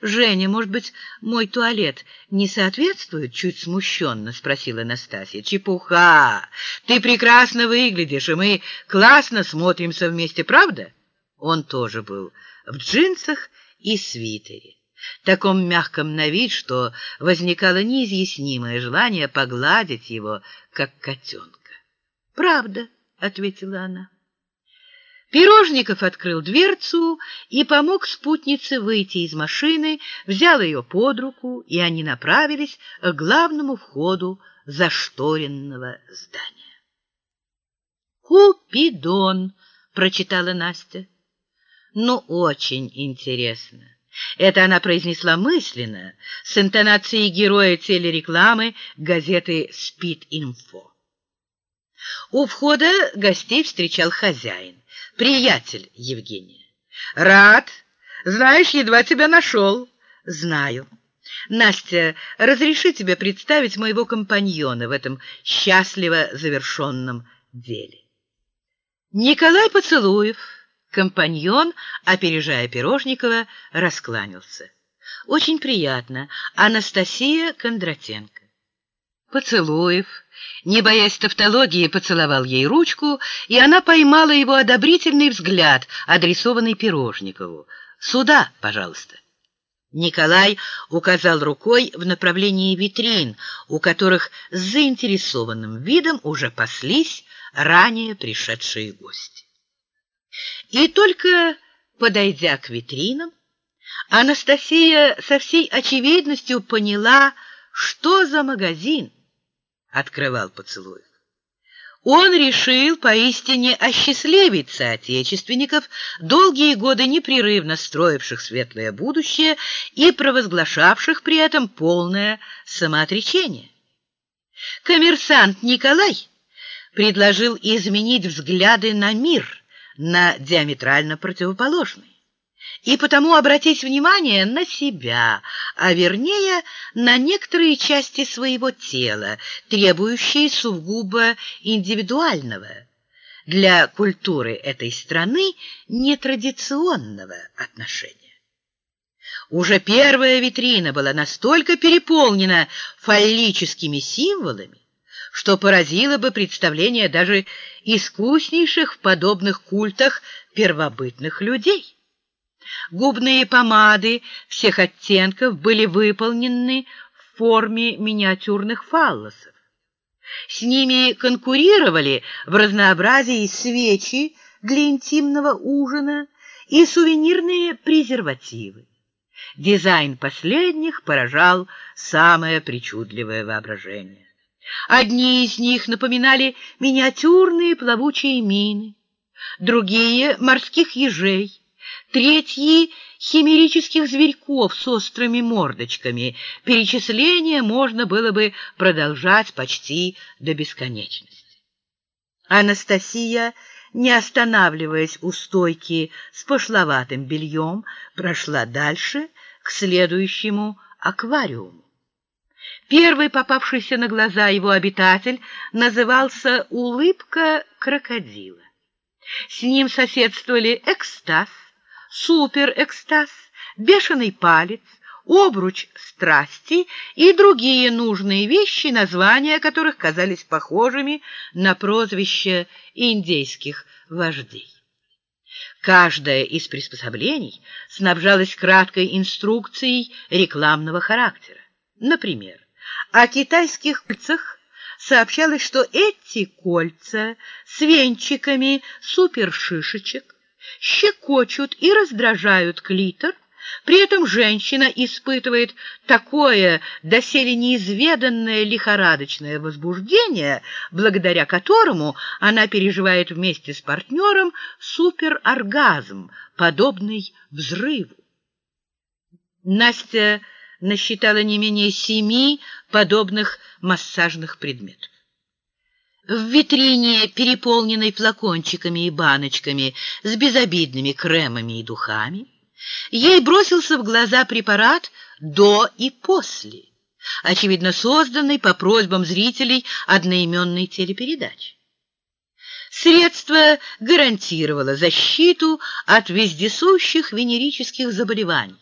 «Женя, может быть, мой туалет не соответствует?» — чуть смущенно спросила Настасья. «Чепуха! Ты прекрасно выглядишь, и мы классно смотримся вместе, правда?» Он тоже был в джинсах и свитере, таком мягком на вид, что возникало неизъяснимое желание погладить его, как котенка. «Правда», — ответила она. Пирожников открыл дверцу и помог спутнице выйти из машины, взял ее под руку, и они направились к главному входу зашторенного здания. «Купидон», — прочитала Настя. «Ну, очень интересно». Это она произнесла мысленно, с интонацией героя телерекламы газеты «Спид-инфо». У входа гостей встречал хозяин приятель Евгения. Рад. Знаешь, едва тебя нашел. Знаю. Настя, разреши тебе представить моего компаньона в этом счастливо завершенном деле. Николай Поцелуев, компаньон, опережая Пирожникова, раскланялся. Очень приятно. Анастасия Кондратенко. Поцелуев, не боясь тавтологии, поцеловал ей ручку, и она поймала его одобрительный взгляд, адресованный Пирожникову. «Сюда, пожалуйста». Николай указал рукой в направлении витрин, у которых с заинтересованным видом уже паслись ранее пришедшие гости. И только подойдя к витринам, Анастасия со всей очевидностью поняла, что за магазин — открывал поцелуй. Он решил поистине осчастливить соотечественников, долгие годы непрерывно строивших светлое будущее и провозглашавших при этом полное самоотречение. Коммерсант Николай предложил изменить взгляды на мир, на диаметрально противоположный и потому обратить внимание на себя, а вернее на некоторые части своего тела, требующие сугубо индивидуального, для культуры этой страны нетрадиционного отношения. Уже первая витрина была настолько переполнена фаллическими символами, что поразило бы представление даже искуснейших в подобных культах первобытных людей. Губные помады всех оттенков были выполнены в форме миниатюрных фаллосов. С ними конкурировали в разнообразии свечи для интимного ужина и сувенирные презервативы. Дизайн последних поражал самое причудливое воображение. Одни из них напоминали миниатюрные плавучие мины, другие — морских ежей, третьи — химерических зверьков с острыми мордочками. Перечисление можно было бы продолжать почти до бесконечности. Анастасия, не останавливаясь у стойки с пошловатым бельем, прошла дальше к следующему аквариуму. Первый попавшийся на глаза его обитатель назывался «Улыбка крокодила». С ним соседствовали экстаз, суперэкстаз, бешеный палец, обруч страсти и другие нужные вещи, названия которых казались похожими на прозвища индейских вождей. Каждое из приспособлений снабжалось краткой инструкцией рекламного характера. Например, о китайских кольцах сообщалось, что эти кольца с венчиками супершишечек щекочут и раздражают клитор, при этом женщина испытывает такое доселе неизведанное лихорадочное возбуждение, благодаря которому она переживает вместе с партнером супероргазм, подобный взрыву. Настя насчитала не менее семи подобных массажных предметов. В витрине, переполненной флакончиками и баночками с безобидными кремами и духами, ей бросился в глаза препарат «до» и «после», очевидно созданный по просьбам зрителей одноименной телепередачи. Средство гарантировало защиту от вездесущих венерических заболеваний.